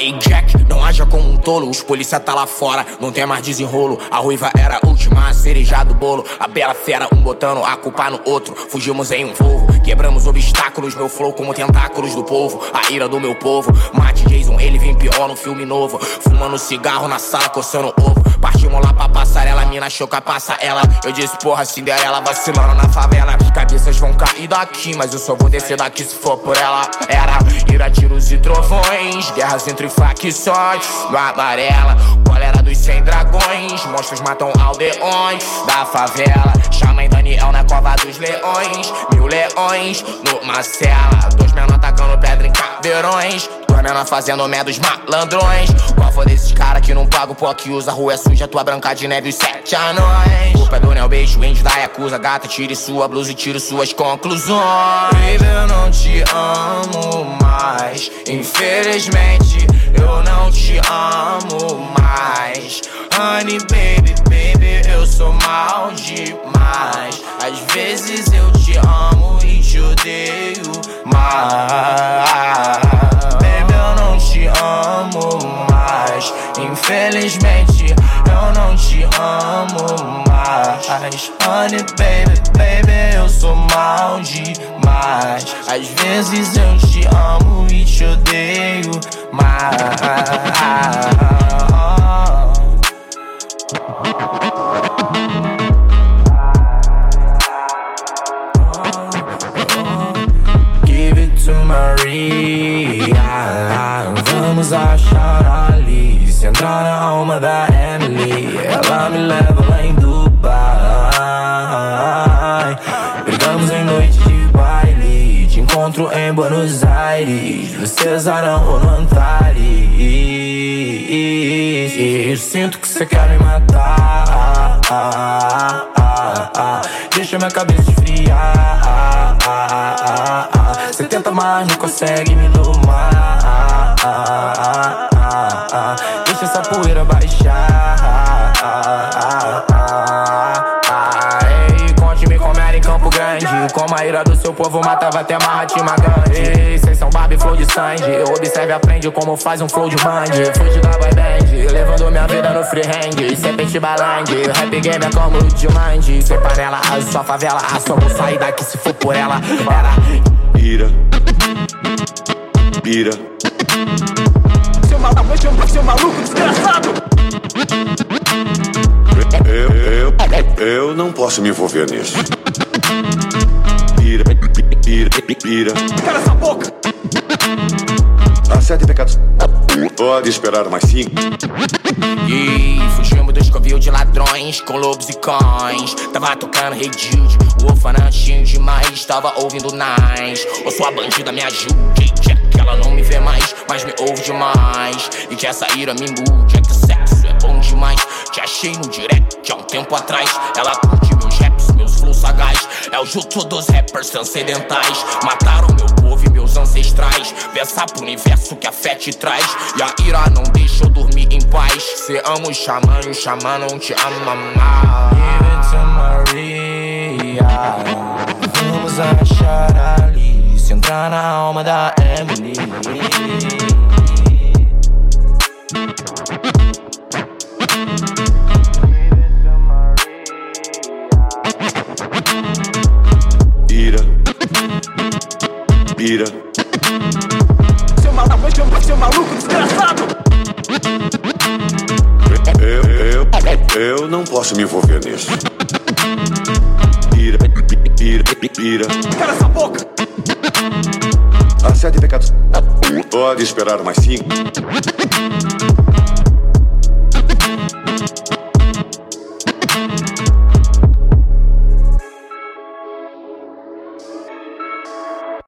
jack. No haja como um tolo, os polícia tá lá fora, não tem mais desenrolo. A ruiva era a última a cereja do bolo. A bela fera, um botando a culpa no outro. Fugimos em um voo, quebramos obstáculos. Meu flow como tentáculos do povo, a ira do meu povo. Mate Jason, ele vem pior no filme novo. Fumando cigarro na sala, coçando ovo. Partimos lá pra passarela, mina choca, passa ela. Eu disse, porra, Cinderela vacilando na favela. Cabeças vão cair daqui, mas eu só vou descer daqui se for por ela. Era ira, tiros e trovões, guerras entre facções. No amarela, galera dos 100 dragões. Monstros matam aldeões da favela. Chamem Daniel na cova dos leões. Mil leões numa cela. Dois menor atacando pedra em caveirões. Duas menor fazendo merda dos malandrões. Qual foi desses cara que não paga o pó que usa? Rua é suja, tua branca de neve os sete anões. Culpa é do Neo Beijo, índio da Yakuza. Gata, tire sua blusa e tire suas conclusões. Baby, eu não te amo mais. Infelizmente, amo mais. Honey, baby, baby, eu sou mal demais. Às vezes eu te amo e te odeio mais. Baby, eu não te amo mais. Infelizmente, eu não te amo mais. Honey, baby, baby, eu sou mal demais. Às vezes eu te amo te odeio mais. Give it to Maria. Vamos achar Alice. Entrar na alma da encontro em Buenos Aires. Cesarão ou Antares. Sinto que você quer me matar. Deixa minha cabeça esfriar. Você tenta, mas não consegue me domar. Deixa essa poeira baixar. A ira do seu povo matava até Mahatma Gandhi. Cês são Barbie, flow de Sandy. Observe e aprende como faz um flow de band. Fude da boy band, levando minha vida no freehand. Serpente balande, rap game é como de mind. Sem panela, a sua favela. A sua vou sair daqui se for por ela. Era Ira. Ira. Seu maluco, seu maluco desgraçado! Eu, eu, eu não posso me envolver nisso. Ira. Ira. Ira. Cala essa boca! Há sete pecados. Pode esperar mais cinco. E fugimos dos covil de ladrões com lobos e cães. Tava tocando Rei Jude, o orfanatinho demais. Tava ouvindo Nines. Ô sua bandida, me ajude. Que ela não me vê mais, mas me ouve demais. E que essa ira me mude. É que sexo é bom demais. Te achei no direct há um tempo atrás. Ela curte meus raps, meus flows sagaz. É o jutsu dos rappers transcendentais. Mataram meu povo e meus ancestrais. Pensar pro universo que a fé te traz. E a ira não deixa eu dormir em paz. Cê ama o xamã e o xamã não te ama mais. Give it to Maria. Vamos achar Alice. Entrar na alma da Emily. Ira. Seu maluco, seu, seu maluco desgraçado! Eu, eu, eu não posso me envolver nisso. Ira. Ira. Ira. Cala essa boca! Há sete pecados. Pode esperar mais cinco.